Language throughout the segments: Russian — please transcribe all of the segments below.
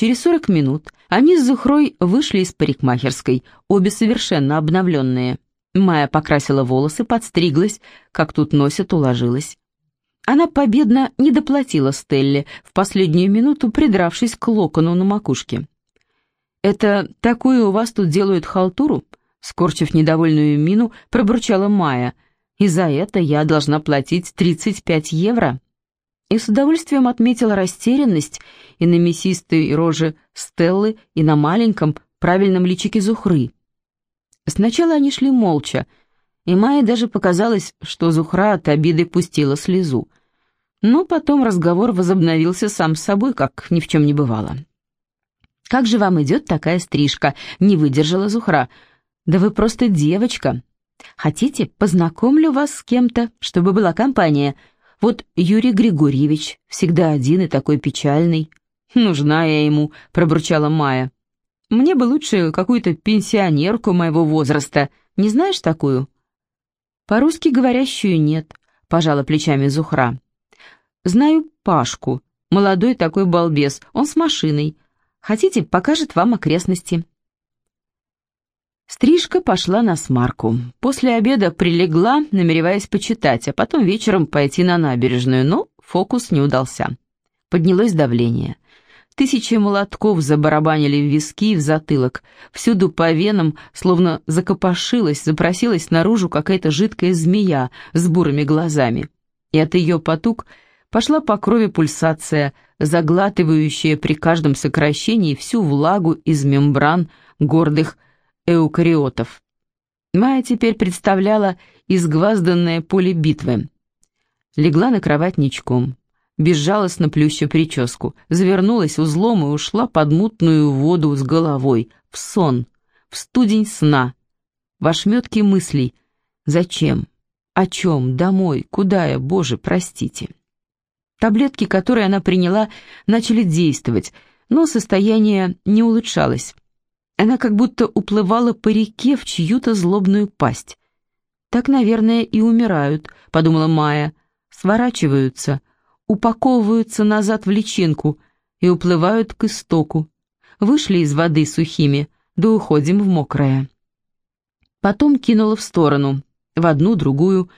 Через сорок минут они с Зухрой вышли из парикмахерской, обе совершенно обновленные. Майя покрасила волосы, подстриглась, как тут носят, уложилась. Она победно не доплатила Стелле, в последнюю минуту придравшись к локону на макушке. «Это такую у вас тут делают халтуру?» Скорчив недовольную мину, пробурчала Майя. «И за это я должна платить 35 евро?» И с удовольствием отметила растерянность и на мясистой роже Стеллы, и на маленьком, правильном личике Зухры. Сначала они шли молча, и Майе даже показалось, что Зухра от обиды пустила слезу. Но потом разговор возобновился сам с собой, как ни в чем не бывало. «Как же вам идет такая стрижка?» — не выдержала Зухра. «Да вы просто девочка. Хотите, познакомлю вас с кем-то, чтобы была компания? Вот Юрий Григорьевич, всегда один и такой печальный». «Нужна я ему», — пробурчала Майя. «Мне бы лучше какую-то пенсионерку моего возраста. Не знаешь такую?» «По-русски говорящую нет», — пожала плечами Зухра. «Знаю Пашку, молодой такой балбес, он с машиной. Хотите, покажет вам окрестности». Стрижка пошла на смарку. После обеда прилегла, намереваясь почитать, а потом вечером пойти на набережную, но фокус не удался. Поднялось давление. Тысячи молотков забарабанили в виски и в затылок. Всюду по венам, словно закопошилась, запросилась наружу какая-то жидкая змея с бурыми глазами. И от ее потуг пошла по крови пульсация, заглатывающая при каждом сокращении всю влагу из мембран гордых эукариотов. Майя теперь представляла изгвазданное поле битвы. Легла на кровать ничком, безжалостно плюща прическу, завернулась узлом и ушла под мутную воду с головой, в сон, в студень сна, в ошметки мыслей. Зачем? О чем? Домой? Куда я? Боже, простите. Таблетки, которые она приняла, начали действовать, но состояние не улучшалось. Она как будто уплывала по реке в чью-то злобную пасть. «Так, наверное, и умирают», — подумала Майя. «Сворачиваются, упаковываются назад в личинку и уплывают к истоку. Вышли из воды сухими, да уходим в мокрое». Потом кинула в сторону, в одну, другую.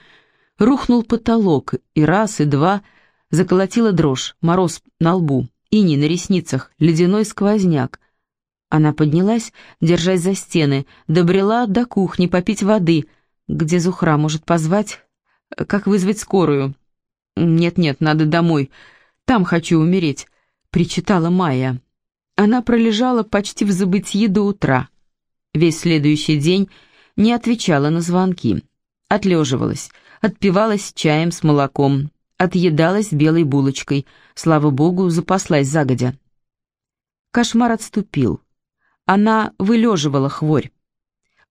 Рухнул потолок, и раз, и два заколотила дрожь, мороз на лбу, ини на ресницах, ледяной сквозняк, она поднялась, держась за стены, добрела до кухни попить воды, где Зухра может позвать, как вызвать скорую. «Нет-нет, надо домой, там хочу умереть», — причитала Майя. Она пролежала почти в забытье до утра. Весь следующий день не отвечала на звонки. Отлеживалась, отпивалась чаем с молоком, отъедалась белой булочкой, слава богу, запаслась загодя. Кошмар отступил. Она вылеживала хворь,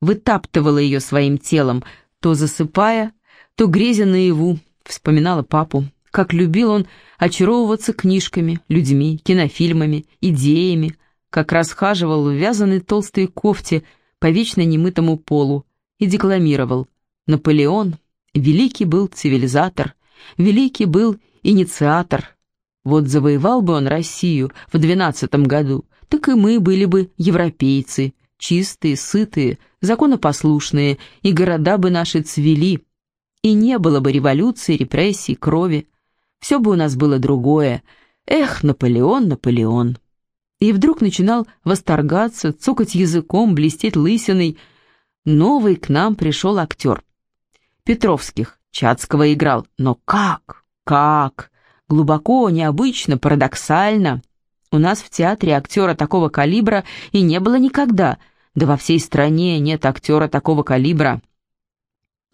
вытаптывала ее своим телом, то засыпая, то грезя наяву, вспоминала папу, как любил он очаровываться книжками, людьми, кинофильмами, идеями, как расхаживал в вязаной толстой кофте по вечно немытому полу и декламировал «Наполеон, великий был цивилизатор, великий был инициатор. Вот завоевал бы он Россию в двенадцатом году, так и мы были бы европейцы, чистые, сытые, законопослушные, и города бы наши цвели, и не было бы революции, репрессий, крови. Все бы у нас было другое. Эх, Наполеон, Наполеон. И вдруг начинал восторгаться, цокать языком, блестеть лысиной. Новый к нам пришел актер. Петровских, Чацкого играл. Но как? Как? Глубоко, необычно, парадоксально. У нас в театре актера такого калибра и не было никогда, да во всей стране нет актера такого калибра.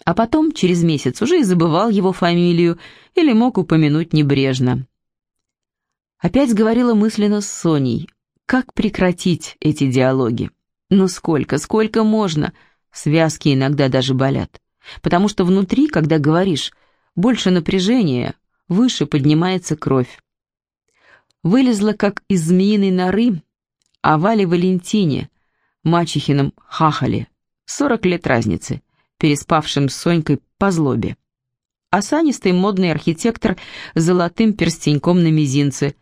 А потом, через месяц, уже и забывал его фамилию или мог упомянуть небрежно. Опять говорила мысленно с Соней, как прекратить эти диалоги. Ну сколько, сколько можно? Связки иногда даже болят. Потому что внутри, когда говоришь, больше напряжения, выше поднимается кровь вылезла, как из змеиной норы, а Вале Валентине, мачехином хахале, сорок лет разницы, переспавшим с Сонькой по злобе. Осанистый модный архитектор с золотым перстеньком на мизинце,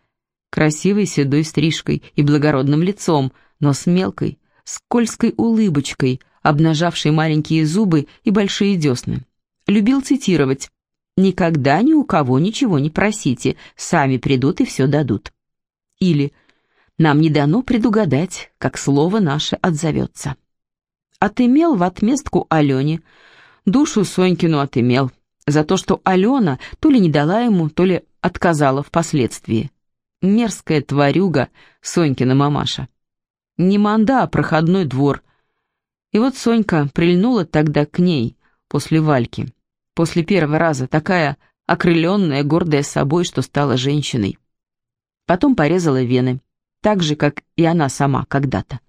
красивой седой стрижкой и благородным лицом, но с мелкой, скользкой улыбочкой, обнажавшей маленькие зубы и большие десны. Любил цитировать «Никогда ни у кого ничего не просите, сами придут и все дадут». Или «Нам не дано предугадать, как слово наше отзовется». Отымел в отместку Алене, душу Сонькину отымел, за то, что Алена то ли не дала ему, то ли отказала впоследствии. Мерзкая тварюга Сонькина мамаша. Не манда, а проходной двор. И вот Сонька прильнула тогда к ней, после Вальки. После первого раза, такая окрыленная, гордая собой, что стала женщиной. Потом порезала вены, так же, как и она сама когда-то.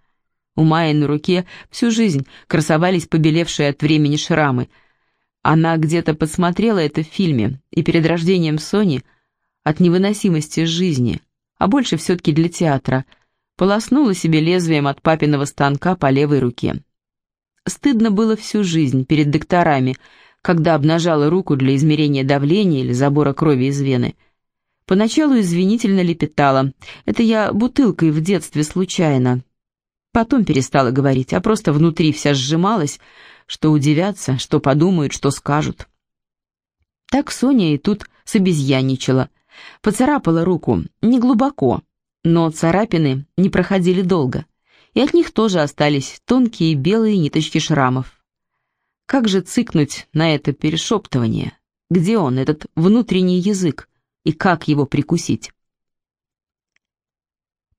У Майи на руке всю жизнь красовались побелевшие от времени шрамы. Она где-то подсмотрела это в фильме, и перед рождением Сони от невыносимости жизни, а больше все-таки для театра, полоснула себе лезвием от папиного станка по левой руке. Стыдно было всю жизнь перед докторами, когда обнажала руку для измерения давления или забора крови из вены. Поначалу извинительно лепетала. «Это я бутылкой в детстве случайно». Потом перестала говорить, а просто внутри вся сжималась, что удивятся, что подумают, что скажут. Так Соня и тут собезьянничала. Поцарапала руку, не глубоко, но царапины не проходили долго, и от них тоже остались тонкие белые ниточки шрамов. Как же цыкнуть на это перешептывание? Где он, этот внутренний язык, и как его прикусить?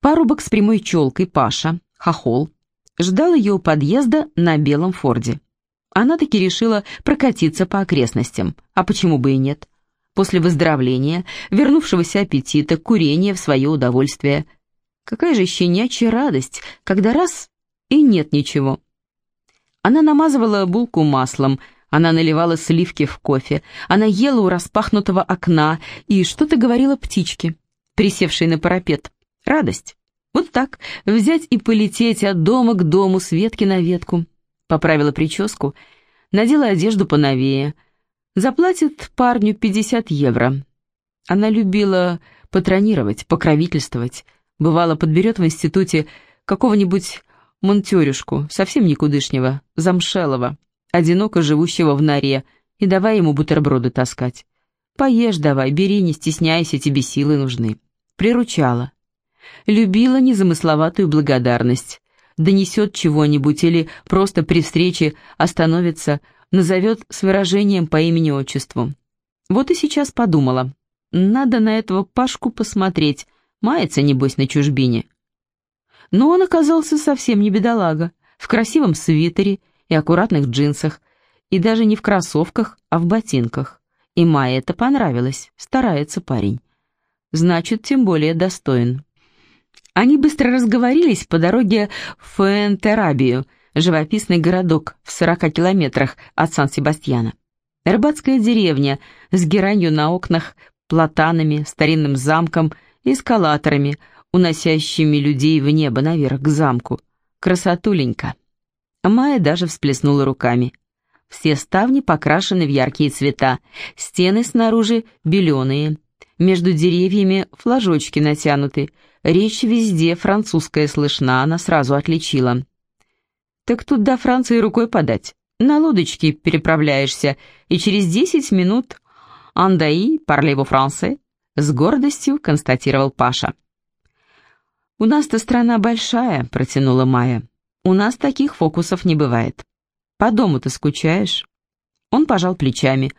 Парубок с прямой челкой, Паша, хохол, ждал ее у подъезда на белом форде. Она таки решила прокатиться по окрестностям, а почему бы и нет? После выздоровления, вернувшегося аппетита, курения в свое удовольствие. Какая же щенячья радость, когда раз и нет ничего. Она намазывала булку маслом, она наливала сливки в кофе, она ела у распахнутого окна и что-то говорила птичке, присевшей на парапет. Радость. Вот так, взять и полететь от дома к дому с ветки на ветку. Поправила прическу, надела одежду поновее. Заплатит парню 50 евро. Она любила патронировать, покровительствовать. Бывало, подберет в институте какого-нибудь монтерюшку, совсем никудышнего, замшелого, одиноко живущего в норе, и давай ему бутерброды таскать. Поешь давай, бери, не стесняйся, тебе силы нужны. Приручала. Любила незамысловатую благодарность. Донесет чего-нибудь или просто при встрече остановится, назовет с выражением по имени-отчеству. Вот и сейчас подумала. Надо на этого Пашку посмотреть, мается, небось, на чужбине. Но он оказался совсем не бедолага, в красивом свитере и аккуратных джинсах, и даже не в кроссовках, а в ботинках. И Майе это понравилось, старается парень. Значит, тем более достоин. Они быстро разговорились по дороге в Фуэнтерабию, живописный городок в 40 километрах от Сан-Себастьяна. Рыбацкая деревня с геранью на окнах, платанами, старинным замком и эскалаторами, уносящими людей в небо наверх к замку. Красотуленько. Майя даже всплеснула руками. Все ставни покрашены в яркие цвета, стены снаружи беленые, между деревьями флажочки натянуты, Речь везде французская слышна, она сразу отличила. «Так тут до Франции рукой подать. На лодочке переправляешься, и через десять минут «Андаи, парлево франце», — с гордостью констатировал Паша. «У нас-то страна большая», — протянула Майя. «У нас таких фокусов не бывает. По дому ты скучаешь?» Он пожал плечами.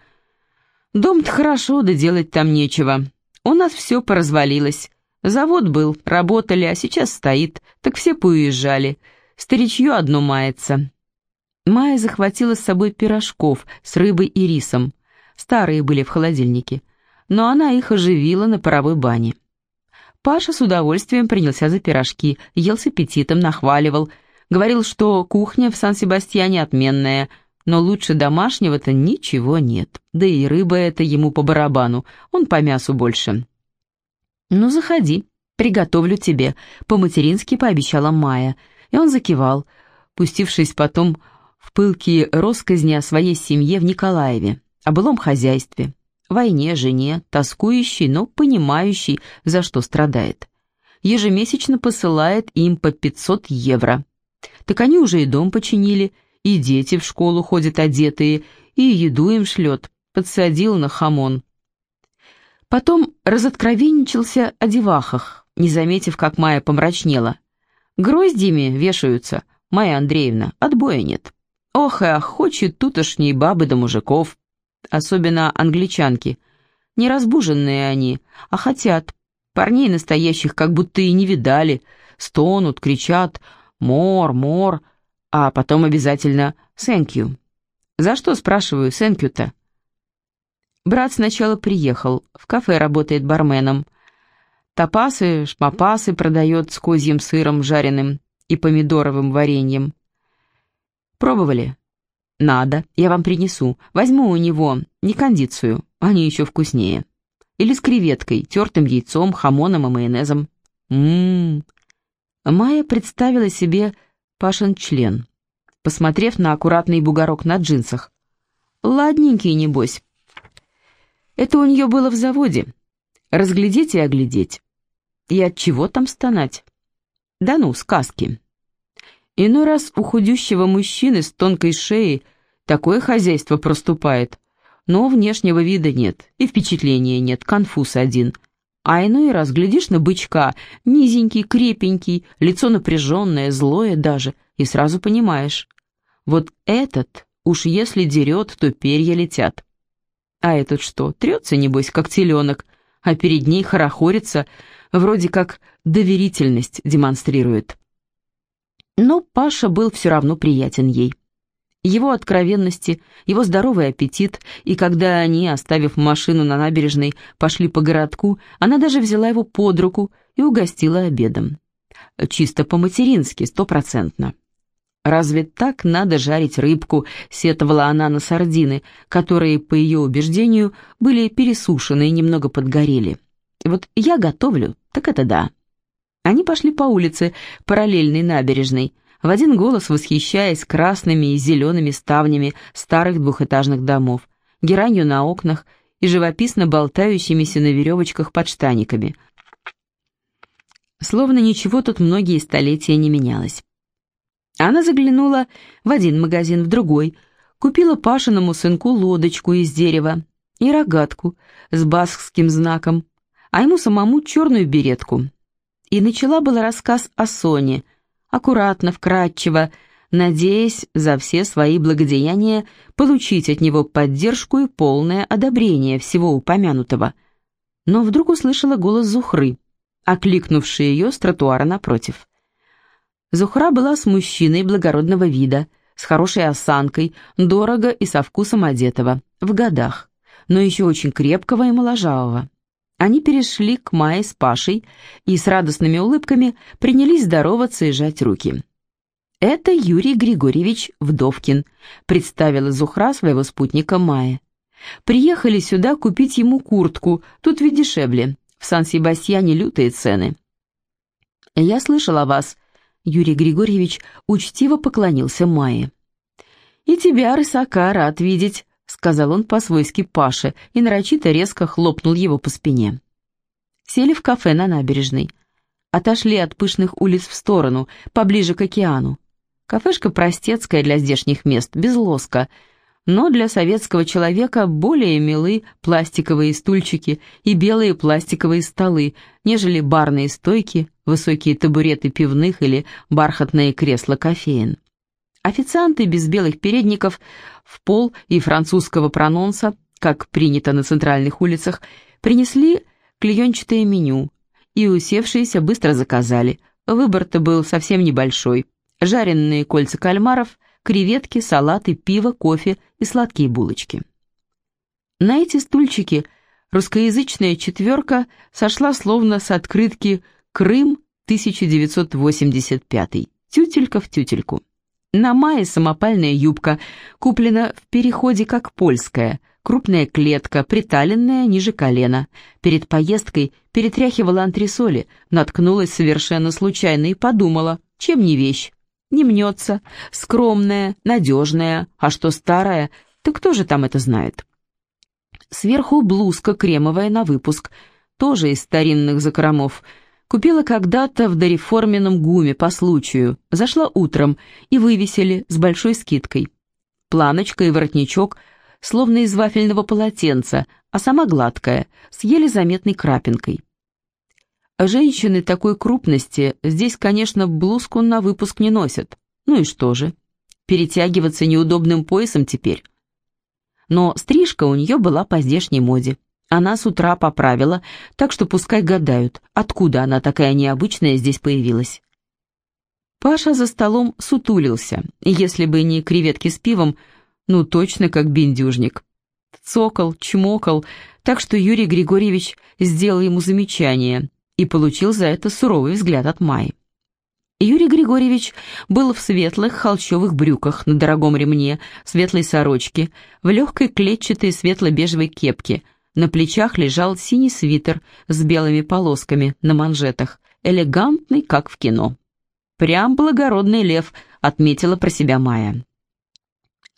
«Дом-то хорошо, да делать там нечего. У нас все поразвалилось. Завод был, работали, а сейчас стоит, так все поуезжали. Старичье одно мается. Майя захватила с собой пирожков с рыбой и рисом. Старые были в холодильнике. Но она их оживила на паровой бане. Паша с удовольствием принялся за пирожки, ел с аппетитом, нахваливал. Говорил, что кухня в Сан-Себастьяне отменная, но лучше домашнего-то ничего нет. Да и рыба это ему по барабану, он по мясу больше. «Ну, заходи, приготовлю тебе», — по-матерински пообещала Майя, и он закивал, пустившись потом в пылкие росказни о своей семье в Николаеве, о былом хозяйстве, войне, жене, тоскующей, но понимающей, за что страдает. ежемесячно посылает им по 500 евро. Так они уже и дом починили, и дети в школу ходят одетые, и еду им шлет, подсадил на хамон. Потом разоткровенничался о девахах, не заметив, как Майя помрачнела. Гроздьями вешаются, Майя Андреевна, отбоя нет. Ох и охочет тутошние бабы да мужиков, особенно англичанки. Неразбуженные они, а хотят. Парней настоящих как будто и не видали, стонут, кричат «мор, мор», а потом обязательно «thank you». За что, спрашиваю, thank you-то? Брат сначала приехал, в кафе работает барменом. Топасы, шмапасы продает с козьим сыром жареным и помидоровым вареньем. Пробовали? Надо, я вам принесу. Возьму у него не кондицию, они еще вкуснее. Или с креветкой, тертым яйцом, хамоном и майонезом. Ммм. Майя представила себе Пашин член, посмотрев на аккуратный бугорок на джинсах. Ладненький, небось. Это у нее было в заводе. Разглядеть и оглядеть. И от чего там стонать? Да ну, сказки. Иной раз у худющего мужчины с тонкой шеей такое хозяйство проступает, но внешнего вида нет, и впечатления нет, конфуз один. А иной раз глядишь на бычка, низенький, крепенький, лицо напряженное, злое даже, и сразу понимаешь. Вот этот, уж если дерет, то перья летят. А этот что, трется, небось, как теленок, а перед ней хорохорится, вроде как доверительность демонстрирует. Но Паша был все равно приятен ей. Его откровенности, его здоровый аппетит, и когда они, оставив машину на набережной, пошли по городку, она даже взяла его под руку и угостила обедом. Чисто по-матерински, стопроцентно. «Разве так надо жарить рыбку?» — сетовала она на сардины, которые, по ее убеждению, были пересушены и немного подгорели. «Вот я готовлю, так это да». Они пошли по улице, параллельной набережной, в один голос восхищаясь красными и зелеными ставнями старых двухэтажных домов, геранью на окнах и живописно болтающимися на веревочках подштаниками. Словно ничего тут многие столетия не менялось. Она заглянула в один магазин, в другой, купила Пашиному сынку лодочку из дерева и рогатку с баскским знаком, а ему самому черную беретку. И начала был рассказ о Соне, аккуратно, вкратчиво, надеясь за все свои благодеяния получить от него поддержку и полное одобрение всего упомянутого. Но вдруг услышала голос Зухры, окликнувший ее с тротуара напротив. Зухра была с мужчиной благородного вида, с хорошей осанкой, дорого и со вкусом одетого, в годах, но еще очень крепкого и моложавого. Они перешли к Майе с Пашей и с радостными улыбками принялись здороваться и жать руки. «Это Юрий Григорьевич Вдовкин», — представила Зухра своего спутника Майя. «Приехали сюда купить ему куртку, тут ведь дешевле, в Сан-Себастьяне лютые цены». «Я слышал о вас», Юрий Григорьевич учтиво поклонился Майе. «И тебя, рысака, рад видеть», — сказал он по-свойски Паше и нарочито резко хлопнул его по спине. Сели в кафе на набережной. Отошли от пышных улиц в сторону, поближе к океану. Кафешка простецкая для здешних мест, без лоска — но для советского человека более милы пластиковые стульчики и белые пластиковые столы, нежели барные стойки, высокие табуреты пивных или бархатные кресла кофеин. Официанты без белых передников в пол и французского прононса, как принято на центральных улицах, принесли клеенчатое меню, и усевшиеся быстро заказали. Выбор-то был совсем небольшой. Жареные кольца кальмаров – креветки, салаты, пиво, кофе и сладкие булочки. На эти стульчики русскоязычная четверка сошла словно с открытки «Крым 1985», тютелька в тютельку. На мае самопальная юбка, куплена в переходе как польская, крупная клетка, приталенная ниже колена. Перед поездкой перетряхивала антресоли, наткнулась совершенно случайно и подумала, чем не вещь. Не мнется, скромная, надежная, а что старая, так кто же там это знает? Сверху блузка кремовая на выпуск, тоже из старинных закромов. Купила когда-то в дореформенном гуме по случаю. Зашла утром и вывесили с большой скидкой. Планочка и воротничок словно из вафельного полотенца, а сама гладкая, с еле заметной крапинкой. Женщины такой крупности здесь, конечно, блузку на выпуск не носят. Ну и что же? Перетягиваться неудобным поясом теперь. Но стрижка у нее была по здешней моде. Она с утра поправила, так что пускай гадают, откуда она такая необычная здесь появилась. Паша за столом сутулился, если бы не креветки с пивом, ну точно как бендюжник. Цокал, чмокал, так что Юрий Григорьевич сделал ему замечание и получил за это суровый взгляд от Майи. Юрий Григорьевич был в светлых холщовых брюках на дорогом ремне, светлой сорочке, в легкой клетчатой светло-бежевой кепке – на плечах лежал синий свитер с белыми полосками на манжетах, элегантный, как в кино. «Прям благородный лев», — отметила про себя Майя.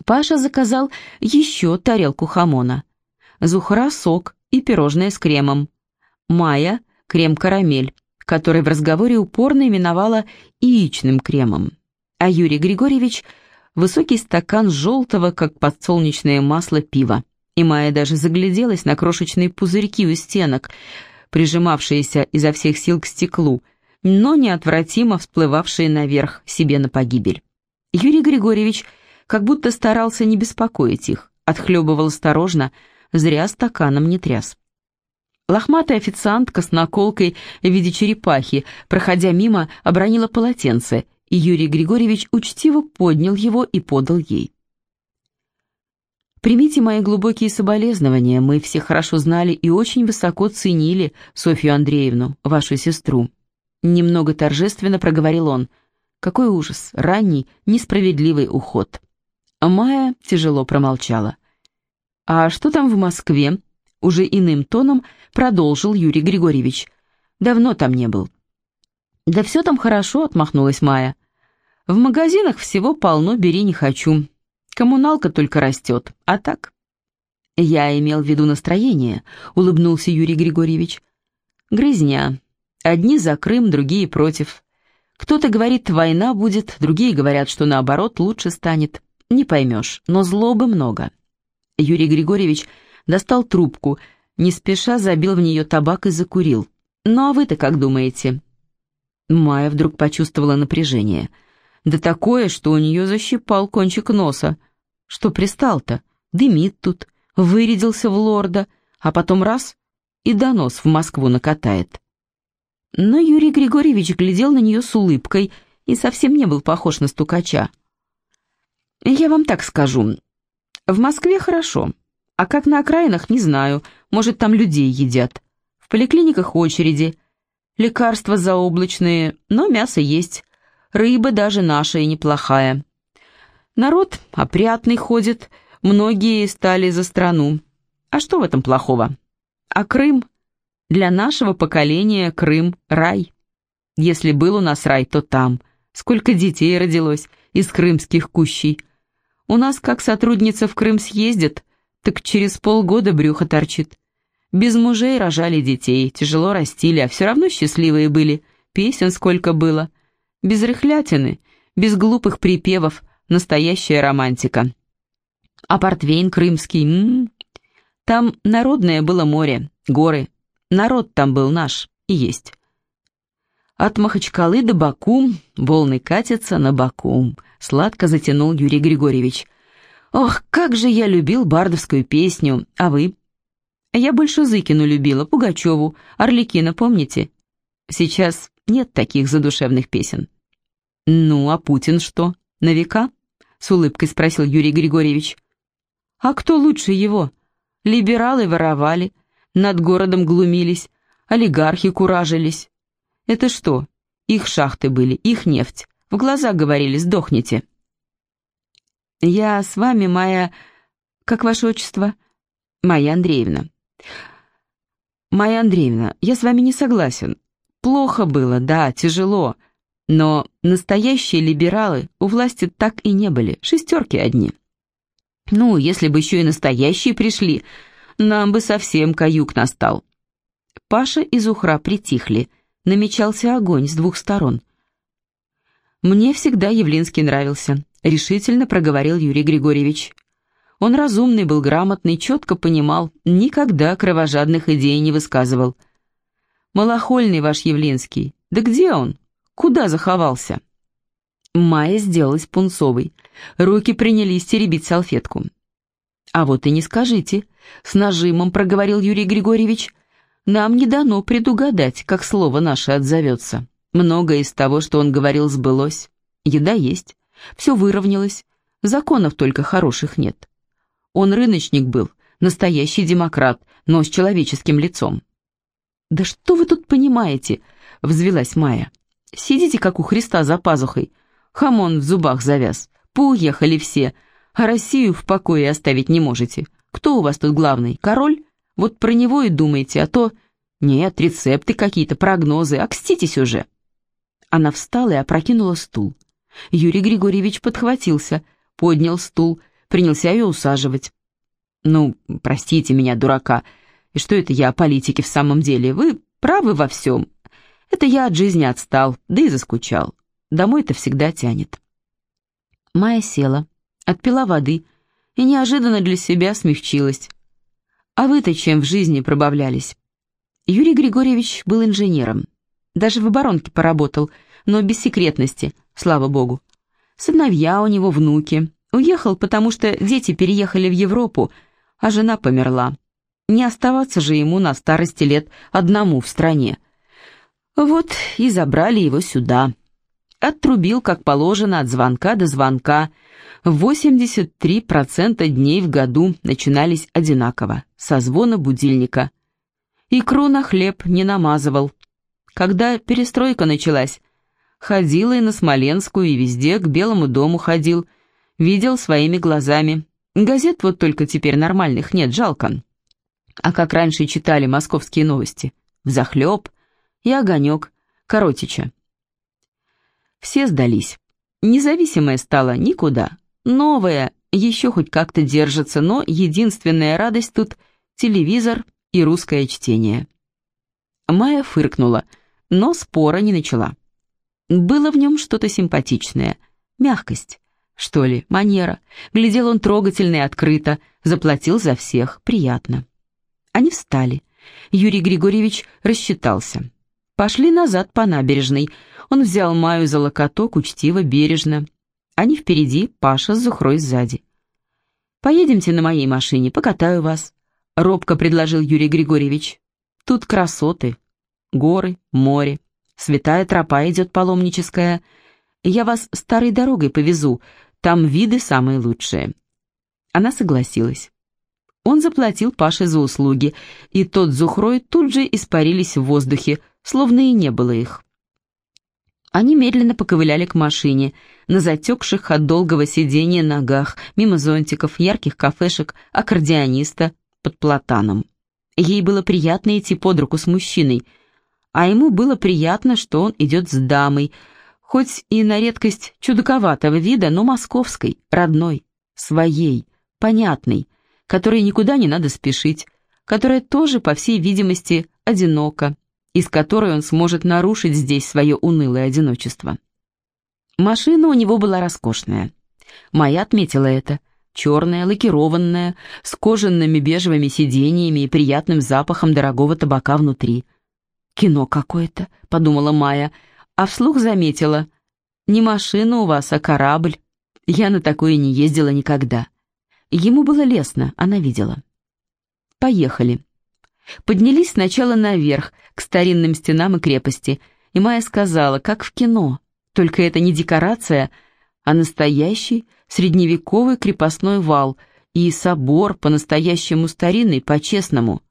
Паша заказал еще тарелку хамона. Зухра — сок и пирожное с кремом. Майя — крем-карамель, который в разговоре упорно именовала яичным кремом. А Юрий Григорьевич — высокий стакан желтого, как подсолнечное масло, пива и Майя даже загляделась на крошечные пузырьки у стенок, прижимавшиеся изо всех сил к стеклу, но неотвратимо всплывавшие наверх себе на погибель. Юрий Григорьевич как будто старался не беспокоить их, отхлебывал осторожно, зря стаканом не тряс. Лохматая официантка с наколкой в виде черепахи, проходя мимо, обронила полотенце, и Юрий Григорьевич учтиво поднял его и подал ей. Примите мои глубокие соболезнования, мы все хорошо знали и очень высоко ценили Софью Андреевну, вашу сестру. Немного торжественно проговорил он. Какой ужас, ранний, несправедливый уход. Майя тяжело промолчала. «А что там в Москве?» Уже иным тоном продолжил Юрий Григорьевич. «Давно там не был». «Да все там хорошо», — отмахнулась Майя. «В магазинах всего полно, бери не хочу. Коммуналка только растет, а так...» «Я имел в виду настроение», — улыбнулся Юрий Григорьевич. «Грызня. Одни за Крым, другие против. Кто-то говорит, война будет, другие говорят, что наоборот лучше станет. Не поймешь, но злобы много». Юрий Григорьевич достал трубку, не спеша забил в нее табак и закурил. «Ну а вы-то как думаете?» Майя вдруг почувствовала напряжение — да такое, что у нее защипал кончик носа. Что пристал-то? Дымит тут, вырядился в лорда, а потом раз — и донос в Москву накатает. Но Юрий Григорьевич глядел на нее с улыбкой и совсем не был похож на стукача. «Я вам так скажу. В Москве хорошо, а как на окраинах, не знаю. Может, там людей едят. В поликлиниках очереди, лекарства заоблачные, но мясо есть. Рыба даже наша и неплохая. Народ опрятный ходит, многие стали за страну. А что в этом плохого? А Крым? Для нашего поколения Крым — рай. Если был у нас рай, то там. Сколько детей родилось из крымских кущей. У нас, как сотрудница в Крым съездит, так через полгода брюхо торчит. Без мужей рожали детей, тяжело растили, а все равно счастливые были. Песен сколько было — без рыхлятины, без глупых припевов, настоящая романтика. А портвейн крымский, м м-м. -м. Там народное было море, горы. Народ там был наш и есть. От Махачкалы до Баку волны катятся на Баку, сладко затянул Юрий Григорьевич. Ох, как же я любил бардовскую песню, а вы? Я больше Зыкину любила, Пугачеву, Орликина, помните? Сейчас нет таких задушевных песен. «Ну, а Путин что, на века?» — с улыбкой спросил Юрий Григорьевич. «А кто лучше его? Либералы воровали, над городом глумились, олигархи куражились. Это что, их шахты были, их нефть. В глаза говорили, сдохните». «Я с вами, моя... Как ваше отчество?» «Майя Андреевна». «Майя Андреевна, я с вами не согласен. Плохо было, да, тяжело. Но настоящие либералы у власти так и не были, шестерки одни. Ну, если бы еще и настоящие пришли, нам бы совсем каюк настал. Паша и Зухра притихли, намечался огонь с двух сторон. «Мне всегда Явлинский нравился», — решительно проговорил Юрий Григорьевич. Он разумный был, грамотный, четко понимал, никогда кровожадных идей не высказывал. «Малохольный ваш Явлинский. Да где он? Куда заховался?» Майя сделалась пунцовой. Руки принялись теребить салфетку. «А вот и не скажите», — с нажимом проговорил Юрий Григорьевич. «Нам не дано предугадать, как слово наше отзовется. Многое из того, что он говорил, сбылось. Еда есть, все выровнялось, законов только хороших нет. Он рыночник был, настоящий демократ, но с человеческим лицом». «Да что вы тут понимаете?» — взвелась Майя. «Сидите, как у Христа за пазухой, хамон в зубах завяз, поуехали все, а Россию в покое оставить не можете. Кто у вас тут главный? Король? Вот про него и думайте, а то... Нет, рецепты какие-то, прогнозы, окститесь уже». Она встала и опрокинула стул. Юрий Григорьевич подхватился, поднял стул, принялся ее усаживать. «Ну, простите меня, дурака, и что это я о политике в самом деле? Вы правы во всем. Это я от жизни отстал, да и заскучал. Домой-то всегда тянет». Майя села, отпила воды и неожиданно для себя смягчилась. «А вы-то чем в жизни пробавлялись?» Юрий Григорьевич был инженером. Даже в оборонке поработал, но без секретности, слава богу. Сыновья у него, внуки. Уехал, потому что дети переехали в Европу, а жена померла. Не оставаться же ему на старости лет одному в стране. Вот и забрали его сюда. Отрубил, как положено, от звонка до звонка – 83% дней в году начинались одинаково, со звона будильника. Икру на хлеб не намазывал. Когда перестройка началась, ходил и на Смоленскую, и везде, к Белому дому ходил, видел своими глазами. Газет вот только теперь нормальных нет, жалко. А как раньше читали московские новости? Взахлеб и огонек, коротича. Все сдались. Независимая стала никуда. Новая, еще хоть как-то держится, но единственная радость тут — телевизор и русское чтение. Майя фыркнула, но спора не начала. Было в нем что-то симпатичное. Мягкость, что ли, манера. Глядел он трогательно и открыто, заплатил за всех, приятно. Они встали. Юрий Григорьевич рассчитался. Пошли назад по набережной. Он взял Маю за локоток, учтиво, бережно. Они впереди, Паша с Зухрой сзади. «Поедемте на моей машине, покатаю вас», — робко предложил Юрий Григорьевич. «Тут красоты, горы, море, святая тропа идет паломническая. Я вас старой дорогой повезу, там виды самые лучшие». Она согласилась. Он заплатил Паше за услуги, и тот Зухрой тут же испарились в воздухе, словно и не было их. Они медленно поковыляли к машине, на затекших от долгого сидения ногах, мимо зонтиков, ярких кафешек, аккордеониста под платаном. Ей было приятно идти под руку с мужчиной, а ему было приятно, что он идет с дамой, хоть и на редкость чудаковатого вида, но московской, родной, своей, понятной, которой никуда не надо спешить, которая тоже, по всей видимости, одинока, из которой он сможет нарушить здесь свое унылое одиночество. Машина у него была роскошная. Майя отметила это. Черная, лакированная, с кожаными бежевыми сиденьями и приятным запахом дорогого табака внутри. «Кино какое-то», — подумала Майя, а вслух заметила. «Не машина у вас, а корабль. Я на такое не ездила никогда». Ему было лестно, она видела. «Поехали». Поднялись сначала наверх, к старинным стенам и крепости, и Майя сказала, как в кино, только это не декорация, а настоящий средневековый крепостной вал и собор по-настоящему старинный, по-честному.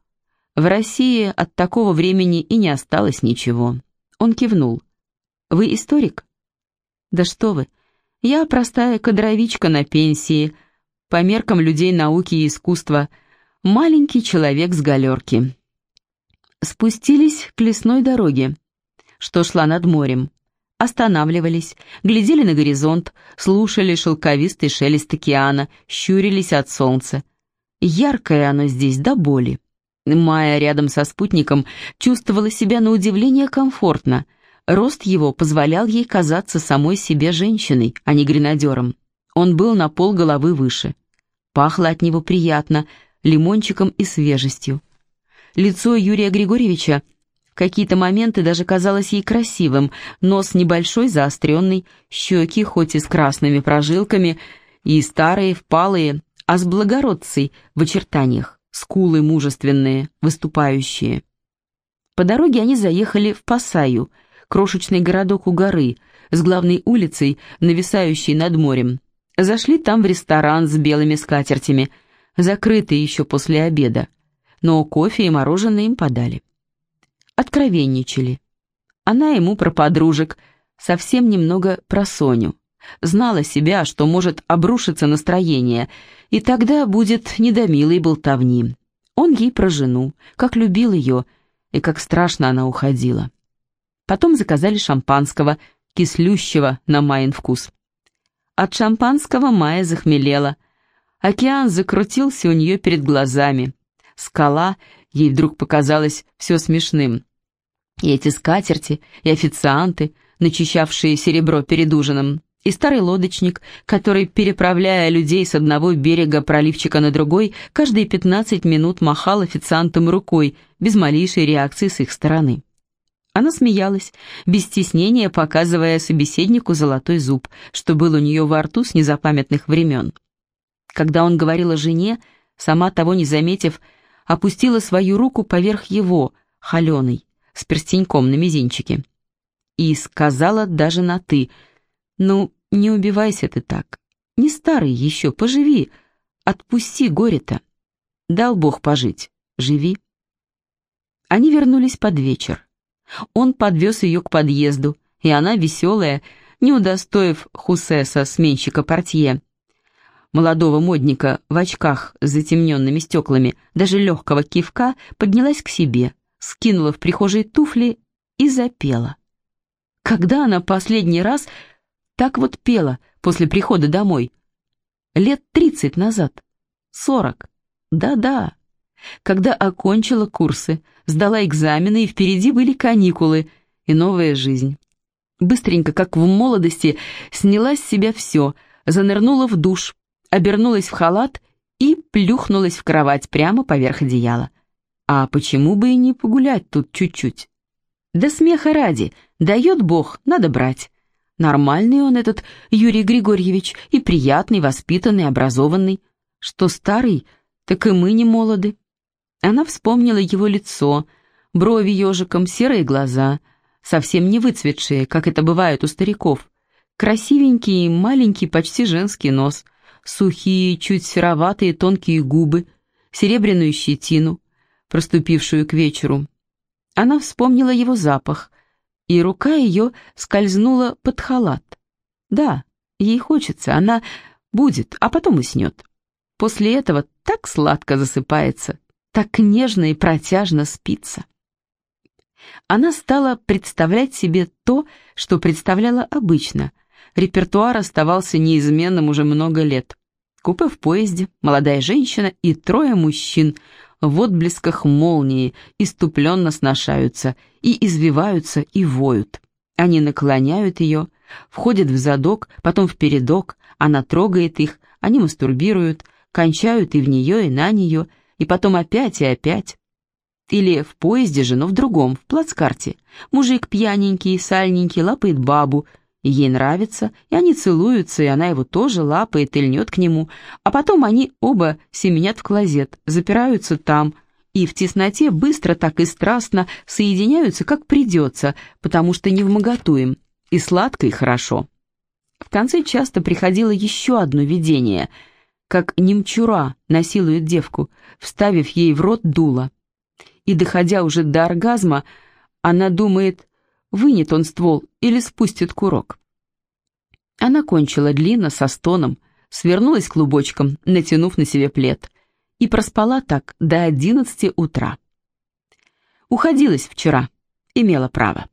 В России от такого времени и не осталось ничего. Он кивнул. «Вы историк?» «Да что вы, я простая кадровичка на пенсии, по меркам людей науки и искусства – Маленький человек с галерки. Спустились к лесной дороге, что шла над морем. Останавливались, глядели на горизонт, слушали шелковистый шелест океана, щурились от солнца. Яркое оно здесь до боли. Майя рядом со спутником чувствовала себя на удивление комфортно. Рост его позволял ей казаться самой себе женщиной, а не гренадером. Он был на пол головы выше. Пахло от него приятно, лимончиком и свежестью. Лицо Юрия Григорьевича в какие-то моменты даже казалось ей красивым, нос небольшой, заостренный, щеки, хоть и с красными прожилками, и старые, впалые, а с благородцей в очертаниях, скулы мужественные, выступающие. По дороге они заехали в Пасаю, крошечный городок у горы, с главной улицей, нависающей над морем. Зашли там в ресторан с белыми скатертями, закрытый еще после обеда, но кофе и мороженое им подали откровенничали. Она ему про подружек, совсем немного про Соню. Знала себя, что может обрушиться настроение, и тогда будет не до милой болтовни. Он ей про жену, как любил ее, и как страшно она уходила. Потом заказали шампанского, кислющего на Майен вкус. От шампанского Майя захмелела. Океан закрутился у нее перед глазами. Скала ей вдруг показалась все смешным. И эти скатерти, и официанты, начищавшие серебро перед ужином, и старый лодочник, который, переправляя людей с одного берега проливчика на другой, каждые 15 минут махал официантам рукой, без малейшей реакции с их стороны. Она смеялась, без стеснения показывая собеседнику золотой зуб, что был у нее во рту с незапамятных времен. Когда он говорил о жене, сама того не заметив, опустила свою руку поверх его, холеной, с перстеньком на мизинчике. И сказала даже на «ты». «Ну, не убивайся ты так. Не старый еще, поживи. Отпусти горе-то. Дал Бог пожить. Живи». Они вернулись под вечер. Он подвез ее к подъезду, и она, веселая, не удостоив Хусеса, сменщика портье, молодого модника в очках с затемненными стеклами, даже легкого кивка, поднялась к себе, скинула в прихожей туфли и запела. Когда она последний раз так вот пела после прихода домой? Лет тридцать назад. Сорок. Да-да. Когда окончила курсы, сдала экзамены, и впереди были каникулы и новая жизнь. Быстренько, как в молодости, сняла с себя все, занырнула в душ, обернулась в халат и плюхнулась в кровать прямо поверх одеяла. А почему бы и не погулять тут чуть-чуть? Да смеха ради, дает Бог, надо брать. Нормальный он этот Юрий Григорьевич, и приятный, воспитанный, образованный. Что старый, так и мы не молоды. Она вспомнила его лицо, брови ежиком, серые глаза, совсем не выцветшие, как это бывает у стариков. Красивенький, маленький, почти женский нос, сухие, чуть сероватые тонкие губы, серебряную щетину, проступившую к вечеру. Она вспомнила его запах, и рука ее скользнула под халат. Да, ей хочется, она будет, а потом уснет. После этого так сладко засыпается, так нежно и протяжно спится. Она стала представлять себе то, что представляла обычно. Репертуар оставался неизменным уже много лет. Купе в поезде, молодая женщина и трое мужчин, в отблесках молнии иступленно сношаются, и извиваются, и воют. Они наклоняют ее, входят в задок, потом в передок, она трогает их, они мастурбируют, кончают и в нее, и на нее, и потом опять и опять. Или в поезде же, но в другом, в плацкарте. Мужик пьяненький, сальненький, лапает бабу, ей нравится, и они целуются, и она его тоже лапает и льнет к нему, а потом они оба семенят в клозет, запираются там, и в тесноте быстро так и страстно соединяются, как придется, потому что не вмоготу им, и сладко, и хорошо. В конце часто приходило еще одно видение, как немчура насилует девку, вставив ей в рот дуло. И, доходя уже до оргазма, она думает, вынет он ствол или спустит курок. Она кончила длинно, со стоном, свернулась клубочком, натянув на себе плед, и проспала так до одиннадцати утра. Уходилась вчера, имела право.